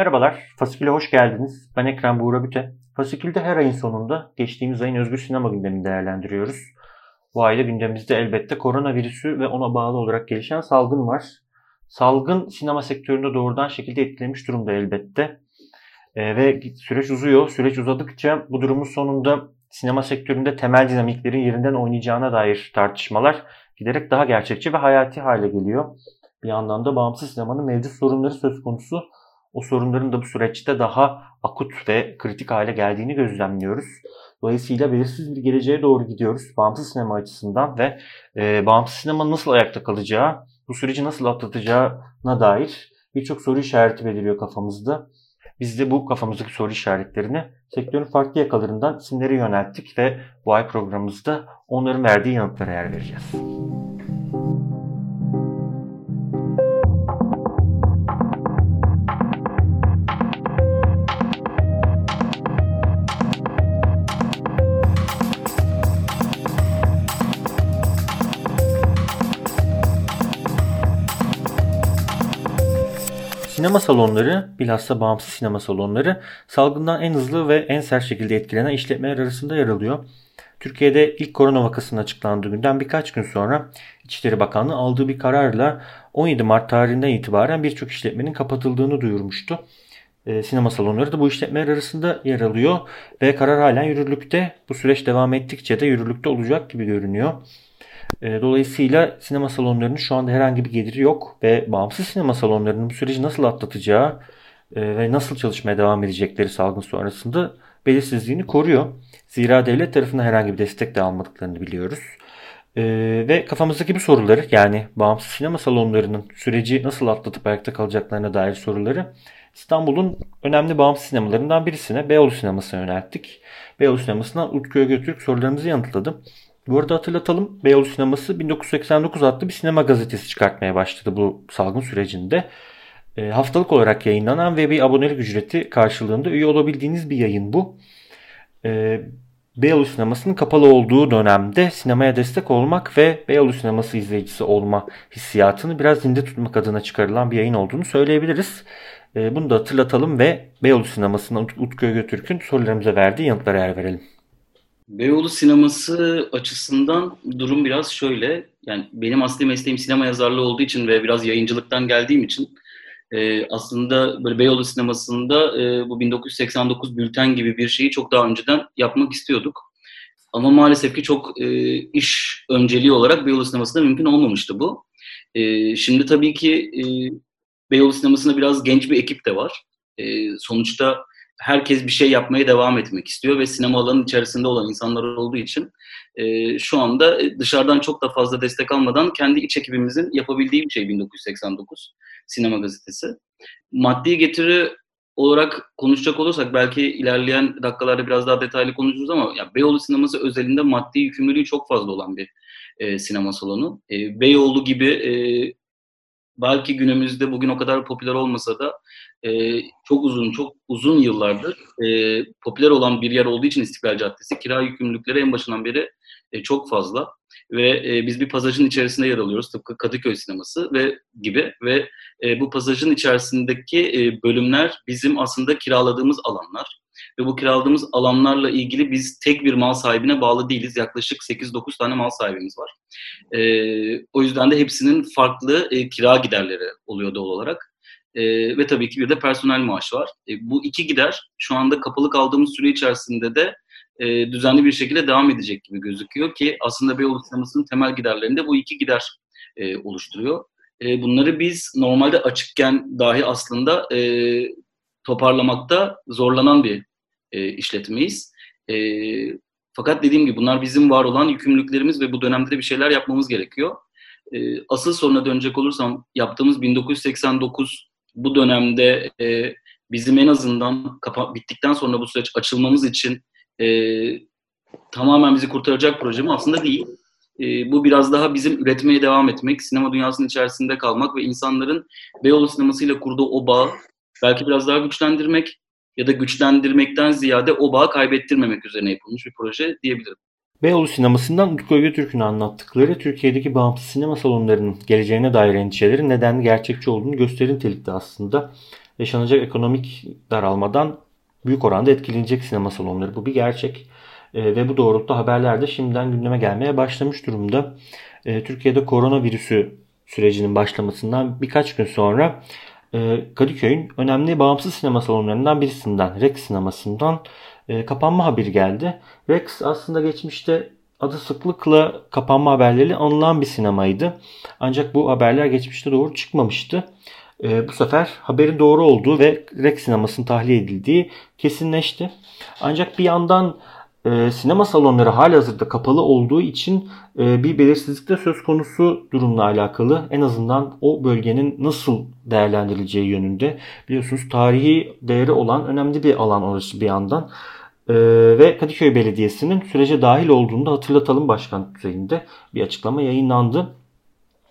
Merhabalar, Fasikül'e hoş geldiniz. Ben Ekrem Buğra Büte. Fasikül'de her ayın sonunda geçtiğimiz ayın özgür sinema gündemini değerlendiriyoruz. Bu ayda gündemimizde elbette koronavirüsü ve ona bağlı olarak gelişen salgın var. Salgın sinema sektöründe doğrudan şekilde etkilemiş durumda elbette. E, ve süreç uzuyor. Süreç uzadıkça bu durumun sonunda sinema sektöründe temel dinamiklerin yerinden oynayacağına dair tartışmalar giderek daha gerçekçi ve hayati hale geliyor. Bir yandan da bağımsız sinemanın mevcut sorunları söz konusu. O sorunların da bu süreçte daha akut ve kritik hale geldiğini gözlemliyoruz. Dolayısıyla belirsiz bir geleceğe doğru gidiyoruz bağımsız sinema açısından ve e, bağımsız sinema nasıl ayakta kalacağı, bu süreci nasıl atlatacağına dair birçok soru işareti beliriyor kafamızda. Biz de bu kafamızdaki soru işaretlerini sektörün farklı yakalarından isimlere yönelttik ve bu ay programımızda onların verdiği yanıtlara yer vereceğiz. Sinema salonları, bilhassa bağımsız sinema salonları salgından en hızlı ve en sert şekilde etkilenen işletmeler arasında yer alıyor. Türkiye'de ilk korona vakasının açıklandığı günden birkaç gün sonra İçişleri Bakanlığı aldığı bir kararla 17 Mart tarihinden itibaren birçok işletmenin kapatıldığını duyurmuştu. E, sinema salonları da bu işletmeler arasında yer alıyor ve karar halen yürürlükte. Bu süreç devam ettikçe de yürürlükte olacak gibi görünüyor. E, dolayısıyla sinema salonlarının şu anda herhangi bir geliri yok ve bağımsız sinema salonlarının bu süreci nasıl atlatacağı e, ve nasıl çalışmaya devam edecekleri salgın sonrasında belirsizliğini koruyor. Zira devlet tarafından herhangi bir destek de almadıklarını biliyoruz. Ee, ve kafamızdaki bu soruları yani bağımsız sinema salonlarının süreci nasıl atlatıp ayakta kalacaklarına dair soruları İstanbul'un önemli bağımsız sinemalarından birisine Beyoğlu Sineması'na yönelttik. Beyoğlu Sineması'ndan Utku Ögötürk sorularımızı yanıtladı. Bu arada hatırlatalım Beyoğlu Sineması 1989 adlı bir sinema gazetesi çıkartmaya başladı bu salgın sürecinde. E, haftalık olarak yayınlanan ve bir abonelik ücreti karşılığında üye olabildiğiniz bir yayın bu. E, Beyoğlu Sineması'nın kapalı olduğu dönemde sinemaya destek olmak ve Beyoğlu Sineması izleyicisi olma hissiyatını biraz zinde tutmak adına çıkarılan bir yayın olduğunu söyleyebiliriz. E, bunu da hatırlatalım ve Beyoğlu Sineması'ndan Utku Götürk'ün sorularımıza verdiği yanıtlara yer verelim. Beyoğlu sineması açısından durum biraz şöyle. Yani benim asli mesleğim sinema yazarlığı olduğu için ve biraz yayıncılıktan geldiğim için e, aslında böyle Beyoğlu sinemasında e, bu 1989 bülten gibi bir şeyi çok daha önceden yapmak istiyorduk. Ama maalesef ki çok e, iş önceliği olarak Beyoğlu sinemasında mümkün olmamıştı bu. E, şimdi tabii ki e, Beyoğlu sinemasında biraz genç bir ekip de var. E, sonuçta herkes bir şey yapmaya devam etmek istiyor ve sinema alanının içerisinde olan insanlar olduğu için e, şu anda dışarıdan çok da fazla destek almadan kendi iç ekibimizin yapabildiği bir şey 1989 Sinema Gazetesi. Maddi getiri olarak konuşacak olursak belki ilerleyen dakikalarda biraz daha detaylı konuşuruz ama ya Beyoğlu sineması özelinde maddi yükümlülüğü çok fazla olan bir e, sinema salonu. E, Beyoğlu gibi e, belki günümüzde bugün o kadar popüler olmasa da e, çok uzun çok uzun yıllardır e, popüler olan bir yer olduğu için İstiklal Caddesi kira yükümlülükleri en başından beri e, çok fazla. Ve e, biz bir pasajın içerisinde yer alıyoruz tıpkı Kadıköy sineması ve gibi. Ve e, bu pasajın içerisindeki e, bölümler bizim aslında kiraladığımız alanlar ve bu kiraladığımız alanlarla ilgili biz tek bir mal sahibine bağlı değiliz. Yaklaşık 8-9 tane mal sahibimiz var. E, o yüzden de hepsinin farklı e, kira giderleri oluyor doğal olarak. E, ve tabii ki bir de personel maaşı var. E, bu iki gider şu anda kapalı kaldığımız süre içerisinde de e, düzenli bir şekilde devam edecek gibi gözüküyor ki aslında Beyoğlu sinemasının temel giderlerinde bu iki gider e, oluşturuyor. E, bunları biz normalde açıkken dahi aslında e, toparlamakta zorlanan bir e, işletmeyiz. E, fakat dediğim gibi bunlar bizim var olan yükümlülüklerimiz ve bu dönemde de bir şeyler yapmamız gerekiyor. E, asıl soruna dönecek olursam yaptığımız 1989 bu dönemde e, bizim en azından kapa- bittikten sonra bu süreç açılmamız için e, tamamen bizi kurtaracak proje mi? Aslında değil. E, bu biraz daha bizim üretmeye devam etmek, sinema dünyasının içerisinde kalmak ve insanların Beyoğlu sinemasıyla kurduğu o bağı belki biraz daha güçlendirmek ya da güçlendirmekten ziyade o bağı kaybettirmemek üzerine yapılmış bir proje diyebilirim. Beyoğlu sinemasından Utku Götürk'ün anlattıkları Türkiye'deki bağımsız sinema salonlarının geleceğine dair endişelerin neden gerçekçi olduğunu gösterir nitelikte aslında. Yaşanacak ekonomik daralmadan büyük oranda etkilenecek sinema salonları. Bu bir gerçek. E, ve bu doğrultuda haberler de şimdiden gündeme gelmeye başlamış durumda. E, Türkiye'de koronavirüsü sürecinin başlamasından birkaç gün sonra Kadıköy'ün önemli bağımsız sinema salonlarından birisinden, Rex sinemasından e, kapanma haberi geldi. Rex aslında geçmişte adı sıklıkla kapanma haberleri anılan bir sinemaydı. Ancak bu haberler geçmişte doğru çıkmamıştı. E, bu sefer haberin doğru olduğu ve Rex sinemasının tahliye edildiği kesinleşti. Ancak bir yandan e, sinema salonları halihazırda kapalı olduğu için e, bir belirsizlik de söz konusu durumla alakalı. En azından o bölgenin nasıl değerlendirileceği yönünde. Biliyorsunuz tarihi değeri olan önemli bir alan orası bir yandan. E, ve Kadıköy Belediyesi'nin sürece dahil olduğunu da hatırlatalım başkan düzeyinde bir açıklama yayınlandı.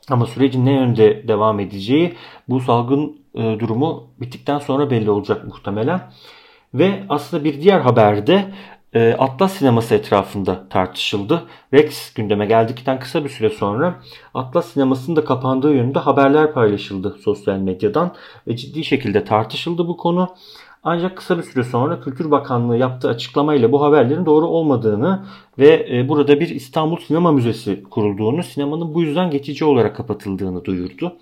Ama sürecin ne yönde devam edeceği bu salgın e, durumu bittikten sonra belli olacak muhtemelen. Ve aslında bir diğer haberde e, Atlas sineması etrafında tartışıldı. Rex gündeme geldikten kısa bir süre sonra Atlas sinemasının da kapandığı yönünde haberler paylaşıldı sosyal medyadan ve ciddi şekilde tartışıldı bu konu. Ancak kısa bir süre sonra Kültür Bakanlığı yaptığı açıklamayla bu haberlerin doğru olmadığını ve e, burada bir İstanbul Sinema Müzesi kurulduğunu, sinemanın bu yüzden geçici olarak kapatıldığını duyurdu.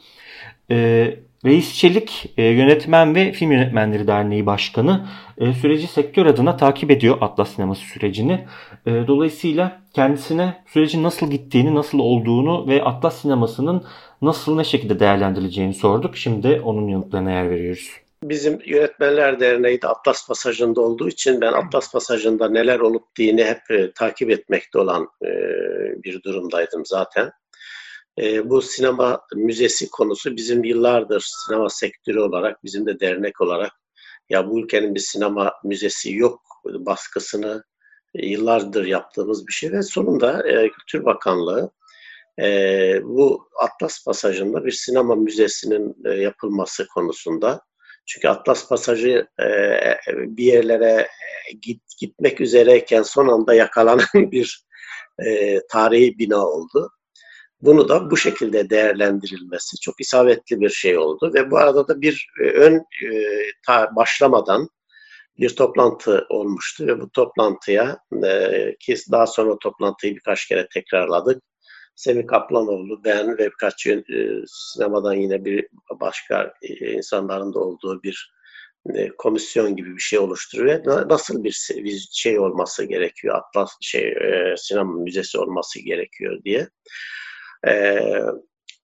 Reis Çelik e, Yönetmen ve Film Yönetmenleri Derneği Başkanı e, süreci sektör adına takip ediyor Atlas Sineması sürecini. E, dolayısıyla kendisine sürecin nasıl gittiğini, nasıl olduğunu ve Atlas Sineması'nın nasıl ne şekilde değerlendirileceğini sorduk. Şimdi onun yanıtlarına yer veriyoruz. Bizim Yönetmenler Derneği de Atlas Pasajı'nda olduğu için ben Atlas Pasajı'nda neler olup dini hep e, takip etmekte olan e, bir durumdaydım zaten. E, bu sinema müzesi konusu bizim yıllardır sinema sektörü olarak, bizim de dernek olarak ya bu ülkenin bir sinema müzesi yok baskısını e, yıllardır yaptığımız bir şey ve sonunda e, Kültür Bakanlığı e, bu Atlas Pasajı'nda bir sinema müzesinin e, yapılması konusunda çünkü Atlas Pasajı e, bir yerlere git, gitmek üzereyken son anda yakalanan bir e, tarihi bina oldu. Bunu da bu şekilde değerlendirilmesi çok isabetli bir şey oldu ve bu arada da bir e, ön e, ta başlamadan bir toplantı olmuştu ve bu toplantıya e, ki daha sonra toplantıyı birkaç kere tekrarladık. Semih Kaplanoğlu, ben ve birkaç e, sinemadan yine bir başka insanların da olduğu bir komisyon gibi bir şey oluşturuyor. Nasıl bir, şey olması gerekiyor, Atlas şey sinema müzesi olması gerekiyor diye. E,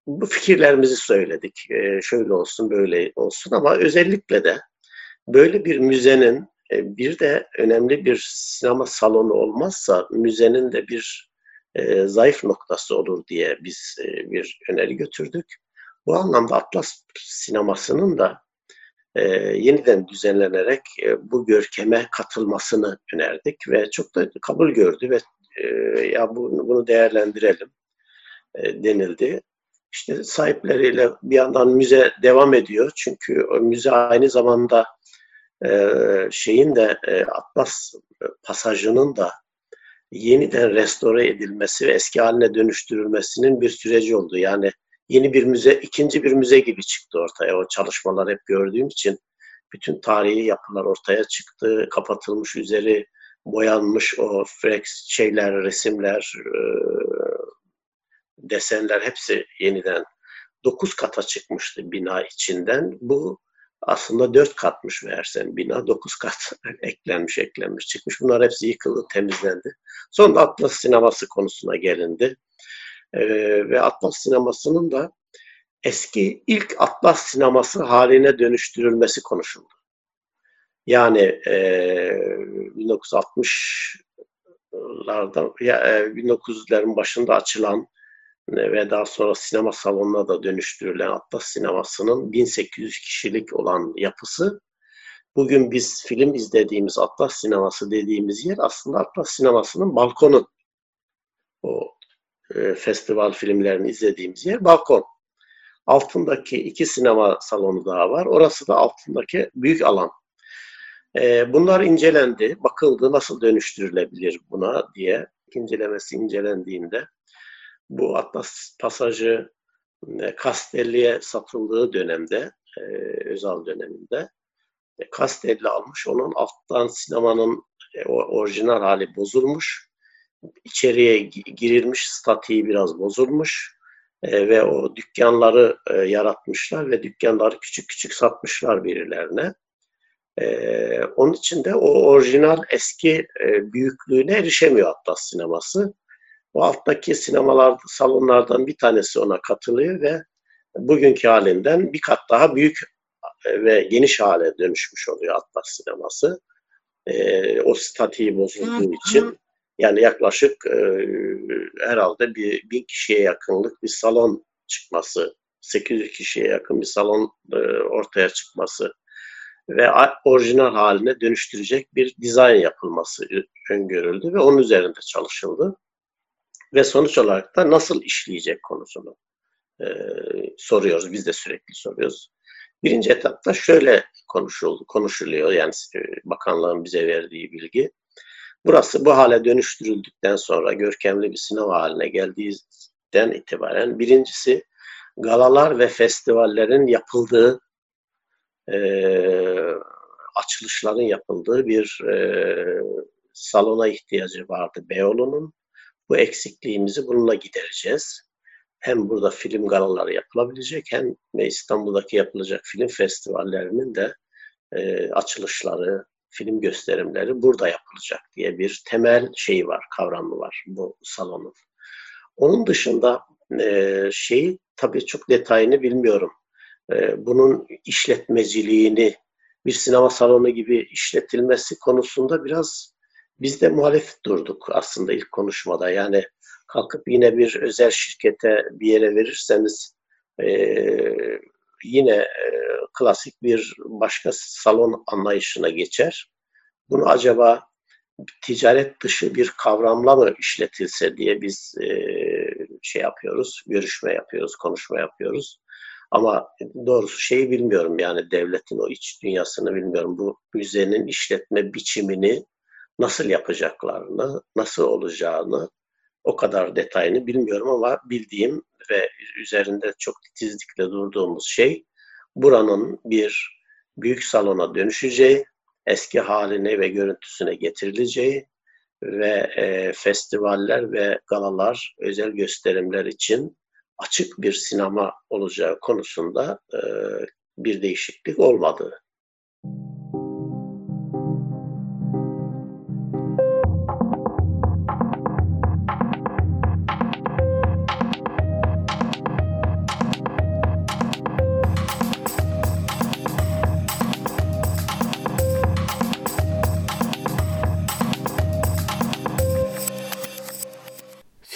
bu fikirlerimizi söyledik. E, şöyle olsun, böyle olsun ama özellikle de böyle bir müzenin e, bir de önemli bir sinema salonu olmazsa müzenin de bir e, zayıf noktası olur diye biz e, bir öneri götürdük. Bu anlamda Atlas sinemasının da e, yeniden düzenlenerek e, bu görkeme katılmasını önerdik ve çok da kabul gördü ve e, ya bunu, bunu değerlendirelim e, denildi. İşte sahipleriyle bir yandan müze devam ediyor. Çünkü o müze aynı zamanda e, şeyin de e, Atlas pasajının da yeniden restore edilmesi ve eski haline dönüştürülmesinin bir süreci oldu. Yani yeni bir müze, ikinci bir müze gibi çıktı ortaya. O çalışmalar hep gördüğüm için bütün tarihi yapılar ortaya çıktı. Kapatılmış üzeri boyanmış o frex şeyler, resimler, desenler hepsi yeniden 9 kata çıkmıştı bina içinden. Bu aslında 4 katmış meğersem bina. 9 kat eklenmiş eklenmiş çıkmış. Bunlar hepsi yıkıldı, temizlendi. Sonra Atlas sineması konusuna gelindi. Ee, ve Atlas sinemasının da eski ilk Atlas sineması haline dönüştürülmesi konuşuldu. Yani e, 1960'larda ya, e, 1900'lerin başında açılan ve daha sonra sinema salonuna da dönüştürülen Atlas Sineması'nın 1800 kişilik olan yapısı bugün biz film izlediğimiz Atlas Sineması dediğimiz yer aslında Atlas Sineması'nın balkonu. O e, festival filmlerini izlediğimiz yer balkon. Altındaki iki sinema salonu daha var. Orası da altındaki büyük alan. E, bunlar incelendi, bakıldı nasıl dönüştürülebilir buna diye incelemesi incelendiğinde bu Atlas pasajı e, Castelli'ye satıldığı dönemde, e, Özal döneminde e, Castelli almış. Onun alttan sinemanın e, orijinal hali bozulmuş. İçeriye girilmiş, statiği biraz bozulmuş e, ve o dükkanları e, yaratmışlar ve dükkanları küçük küçük satmışlar birilerine. Onun için de o orijinal eski büyüklüğüne erişemiyor Atlas sineması. O alttaki sinemalar, salonlardan bir tanesi ona katılıyor ve bugünkü halinden bir kat daha büyük e, ve geniş hale dönüşmüş oluyor Atlas sineması. E, o statiği bozulduğu için yani yaklaşık e, herhalde bir bin kişiye yakınlık bir salon çıkması, 800 kişiye yakın bir salon e, ortaya çıkması ve orijinal haline dönüştürecek bir dizayn yapılması öngörüldü ve onun üzerinde çalışıldı. Ve sonuç olarak da nasıl işleyecek konusunu e, soruyoruz. Biz de sürekli soruyoruz. Birinci etapta şöyle konuşuldu, konuşuluyor yani e, bakanlığın bize verdiği bilgi. Burası bu hale dönüştürüldükten sonra görkemli bir sinema haline geldiğinden itibaren birincisi galalar ve festivallerin yapıldığı e, açılışların yapıldığı bir e, salona ihtiyacı vardı Beyoğlu'nun. Bu eksikliğimizi bununla gidereceğiz. Hem burada film galaları yapılabilecek hem de İstanbul'daki yapılacak film festivallerinin de e, açılışları, film gösterimleri burada yapılacak diye bir temel şey var, kavramı var bu salonun. Onun dışında e, şeyi tabii çok detayını bilmiyorum. E, bunun işletmeciliğini bir sinema salonu gibi işletilmesi konusunda biraz biz de muhalif durduk aslında ilk konuşmada. Yani kalkıp yine bir özel şirkete bir yere verirseniz e, yine e, klasik bir başka salon anlayışına geçer. Bunu acaba ticaret dışı bir kavramla mı işletilse diye biz e, şey yapıyoruz, görüşme yapıyoruz, konuşma yapıyoruz. Ama doğrusu şeyi bilmiyorum yani devletin o iç dünyasını bilmiyorum. Bu müzenin işletme biçimini nasıl yapacaklarını, nasıl olacağını o kadar detayını bilmiyorum ama bildiğim ve üzerinde çok titizlikle durduğumuz şey buranın bir büyük salona dönüşeceği, eski haline ve görüntüsüne getirileceği ve e, festivaller ve galalar, özel gösterimler için açık bir sinema olacağı konusunda e, bir değişiklik olmadığı.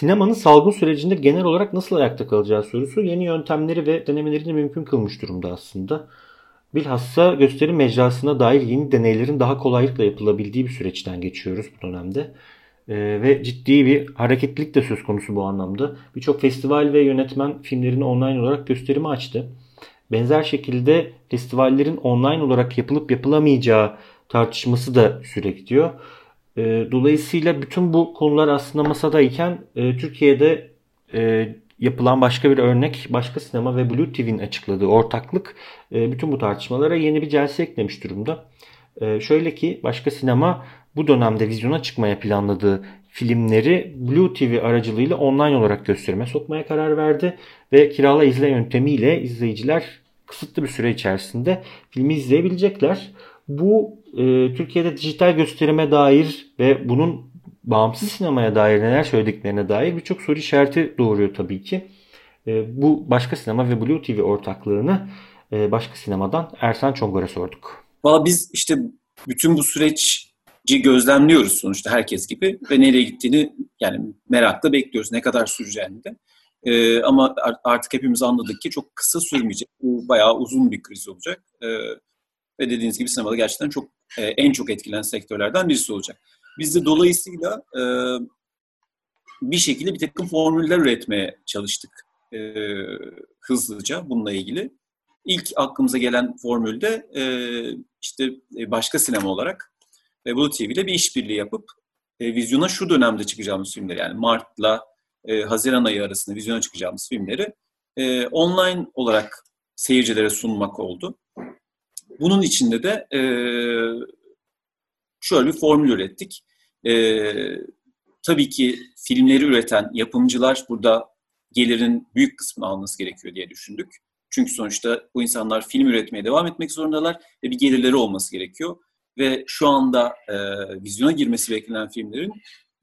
Sinemanın salgın sürecinde genel olarak nasıl ayakta kalacağı sorusu yeni yöntemleri ve denemelerini mümkün kılmış durumda aslında. Bilhassa gösteri mecrasına dair yeni deneylerin daha kolaylıkla yapılabildiği bir süreçten geçiyoruz bu dönemde. Ee, ve ciddi bir hareketlilik de söz konusu bu anlamda. Birçok festival ve yönetmen filmlerini online olarak gösterime açtı. Benzer şekilde festivallerin online olarak yapılıp yapılamayacağı tartışması da sürekli diyor. E, dolayısıyla bütün bu konular aslında masadayken e, Türkiye'de e, yapılan başka bir örnek, başka sinema ve Blue TV'nin açıkladığı ortaklık e, bütün bu tartışmalara yeni bir celse eklemiş durumda. E, şöyle ki başka sinema bu dönemde vizyona çıkmaya planladığı filmleri Blue TV aracılığıyla online olarak gösterime sokmaya karar verdi ve kirala izle yöntemiyle izleyiciler kısıtlı bir süre içerisinde filmi izleyebilecekler. Bu e, Türkiye'de dijital gösterime dair ve bunun bağımsız sinemaya dair neler söylediklerine dair birçok soru işareti doğuruyor tabii ki. E, bu başka sinema ve Blue TV ortaklığını e, başka sinemadan Ersan Çongor'a sorduk. Valla biz işte bütün bu süreci gözlemliyoruz sonuçta herkes gibi ve nereye gittiğini yani merakla bekliyoruz ne kadar süreceğini de. E, ama artık hepimiz anladık ki çok kısa sürmeyecek. Bu bayağı uzun bir kriz olacak. E, ve dediğiniz gibi sinemada gerçekten çok e, en çok etkilenen sektörlerden birisi olacak. Biz de dolayısıyla e, bir şekilde bir takım formüller üretmeye çalıştık e, hızlıca bununla ilgili. İlk aklımıza gelen formülde e, işte e, başka sinema olarak e, Blue TV ile bir işbirliği yapıp e, vizyona şu dönemde çıkacağımız filmleri yani Mart'la e, Haziran ayı arasında vizyona çıkacağımız filmleri e, online olarak seyircilere sunmak oldu. Bunun içinde de e, şöyle bir formül ürettik. E, tabii ki filmleri üreten yapımcılar burada gelirin büyük kısmını alması gerekiyor diye düşündük. Çünkü sonuçta bu insanlar film üretmeye devam etmek zorundalar ve bir gelirleri olması gerekiyor. Ve şu anda e, vizyona girmesi beklenen filmlerin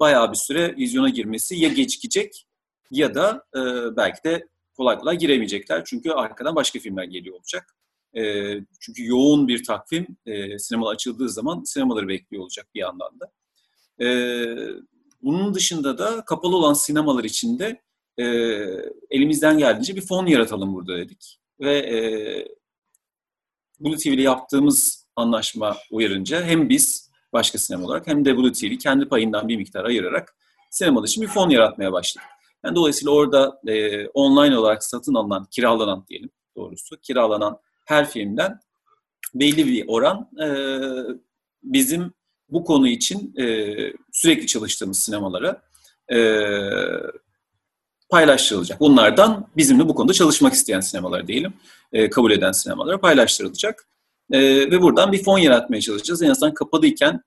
bayağı bir süre vizyona girmesi ya gecikecek ya da e, belki de kolay kolay giremeyecekler. Çünkü arkadan başka filmler geliyor olacak. E, çünkü yoğun bir takvim e, sinema açıldığı zaman sinemaları bekliyor olacak bir yandan da. E, bunun dışında da kapalı olan sinemalar içinde e, elimizden geldiğince bir fon yaratalım burada dedik. Ve e, Blue TV ile yaptığımız anlaşma uyarınca hem biz başka sinema olarak hem de Blue TV kendi payından bir miktar ayırarak sinemalar için bir fon yaratmaya başladık. Yani dolayısıyla orada e, online olarak satın alınan, kiralanan diyelim doğrusu, kiralanan her filmden belli bir oran e, bizim bu konu için e, sürekli çalıştığımız sinemalara e, paylaştırılacak. Bunlardan bizimle bu konuda çalışmak isteyen sinemalar diyelim, e, kabul eden sinemalara paylaştırılacak. E, ve buradan bir fon yaratmaya çalışacağız. En azından kapalıyken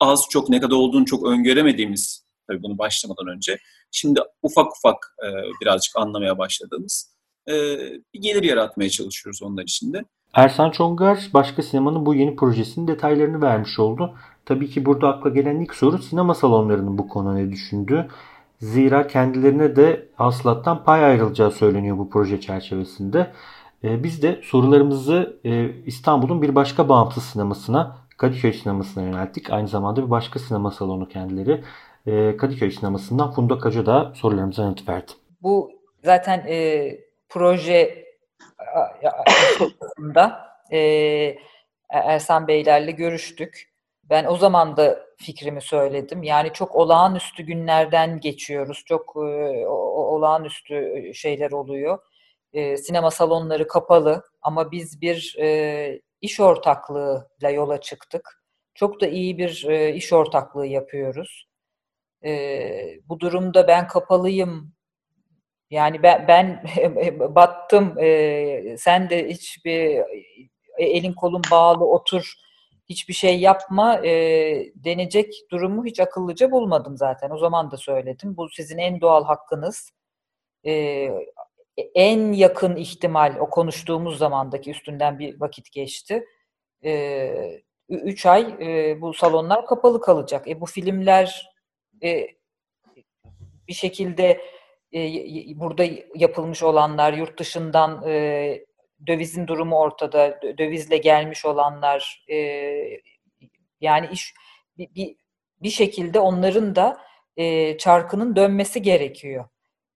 az çok ne kadar olduğunu çok öngöremediğimiz, tabii bunu başlamadan önce, şimdi ufak ufak e, birazcık anlamaya başladığımız bir gelir yaratmaya çalışıyoruz onlar içinde. Ersan Çongar başka sinemanın bu yeni projesinin detaylarını vermiş oldu. Tabii ki burada akla gelen ilk soru sinema salonlarının bu konu ne düşündüğü. Zira kendilerine de hasılattan pay ayrılacağı söyleniyor bu proje çerçevesinde. Ee, biz de sorularımızı e, İstanbul'un bir başka bağımsız sinemasına, Kadıköy sinemasına yönelttik. Aynı zamanda bir başka sinema salonu kendileri. Ee, Kadıköy sinemasından Funda Kaca da sorularımıza yanıt verdi. Bu zaten e, proje da e, Ersan Beylerle görüştük. Ben o zaman da fikrimi söyledim. Yani çok olağanüstü günlerden geçiyoruz. Çok e, olağanüstü şeyler oluyor. E, sinema salonları kapalı ama biz bir e, iş ortaklığıyla yola çıktık. Çok da iyi bir e, iş ortaklığı yapıyoruz. E, bu durumda ben kapalıyım. Yani ben, ben battım. E, sen de hiçbir e, elin kolun bağlı otur hiçbir şey yapma e, denecek durumu hiç akıllıca bulmadım zaten. O zaman da söyledim. Bu sizin en doğal hakkınız. E, en yakın ihtimal o konuştuğumuz zamandaki üstünden bir vakit geçti. E, üç ay e, bu salonlar kapalı kalacak. E, bu filmler e, bir şekilde burada yapılmış olanlar yurt dışından e, dövizin durumu ortada, dövizle gelmiş olanlar e, yani iş bir, bir, şekilde onların da e, çarkının dönmesi gerekiyor.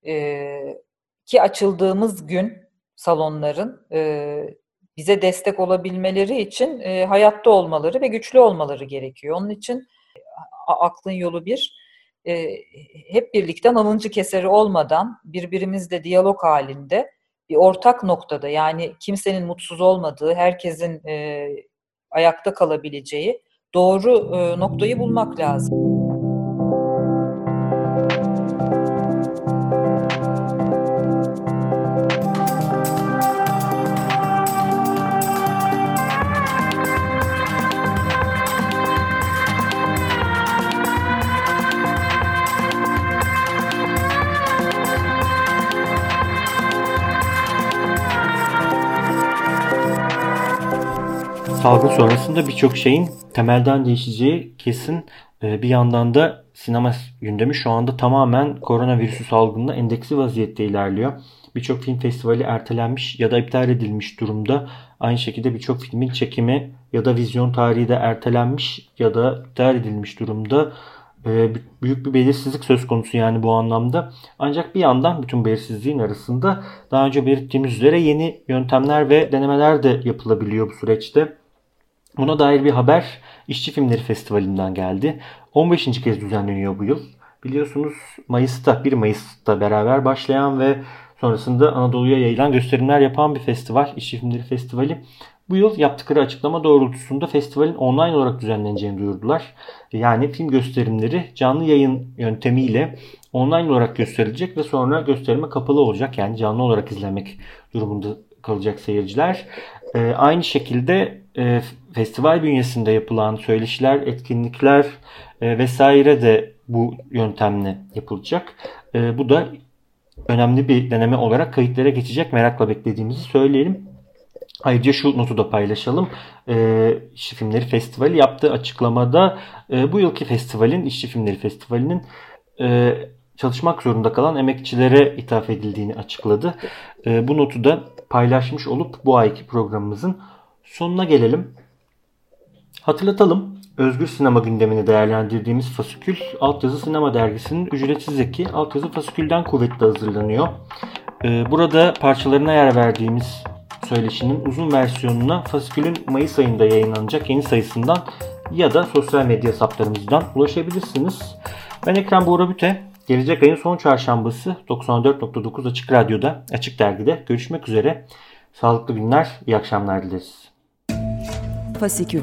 E, ki açıldığımız gün salonların e, bize destek olabilmeleri için e, hayatta olmaları ve güçlü olmaları gerekiyor. Onun için aklın yolu bir, e, hep birlikte nalıncı keseri olmadan birbirimizle diyalog halinde bir ortak noktada yani kimsenin mutsuz olmadığı, herkesin e, ayakta kalabileceği doğru e, noktayı bulmak lazım. Salgın sonrasında birçok şeyin temelden değişeceği kesin. Ee, bir yandan da sinema gündemi şu anda tamamen koronavirüsü salgınına endeksi vaziyette ilerliyor. Birçok film festivali ertelenmiş ya da iptal edilmiş durumda. Aynı şekilde birçok filmin çekimi ya da vizyon tarihi de ertelenmiş ya da iptal edilmiş durumda. e, büyük bir belirsizlik söz konusu yani bu anlamda. Ancak bir yandan bütün belirsizliğin arasında daha önce belirttiğimiz üzere yeni yöntemler ve denemeler de yapılabiliyor bu süreçte. Buna dair bir haber İşçi Filmleri Festivali'nden geldi. 15. kez düzenleniyor bu yıl. Biliyorsunuz Mayıs'ta 1 Mayıs'ta beraber başlayan ve sonrasında Anadolu'ya yayılan gösterimler yapan bir festival. İşçi Filmleri Festivali. Bu yıl yaptıkları açıklama doğrultusunda festivalin online olarak düzenleneceğini duyurdular. Yani film gösterimleri canlı yayın yöntemiyle online olarak gösterilecek ve sonra gösterime kapalı olacak. Yani canlı olarak izlemek durumunda kalacak seyirciler. Ee, aynı şekilde e, festival bünyesinde yapılan söyleşiler, etkinlikler e, vesaire de bu yöntemle yapılacak. E, bu da önemli bir deneme olarak kayıtlara geçecek. Merakla beklediğimizi söyleyelim. Ayrıca şu notu da paylaşalım. E, İşçi Filmleri Festivali yaptığı açıklamada e, bu yılki festivalin, İşçi Filmleri Festivali'nin e, çalışmak zorunda kalan emekçilere ithaf edildiğini açıkladı. E, bu notu da paylaşmış olup bu ayki programımızın sonuna gelelim. Hatırlatalım. Özgür sinema gündemini değerlendirdiğimiz Fasikül, Altyazı Sinema Dergisi'nin ücretsiz eki Altyazı Fasikül'den kuvvetli hazırlanıyor. Ee, burada parçalarına yer verdiğimiz söyleşinin uzun versiyonuna Fasikül'ün Mayıs ayında yayınlanacak yeni sayısından ya da sosyal medya hesaplarımızdan ulaşabilirsiniz. Ben Ekrem Buğra Büte. Gelecek ayın son çarşambası 94.9 Açık Radyo'da, Açık Dergi'de görüşmek üzere. Sağlıklı günler, iyi akşamlar dileriz. Fasikül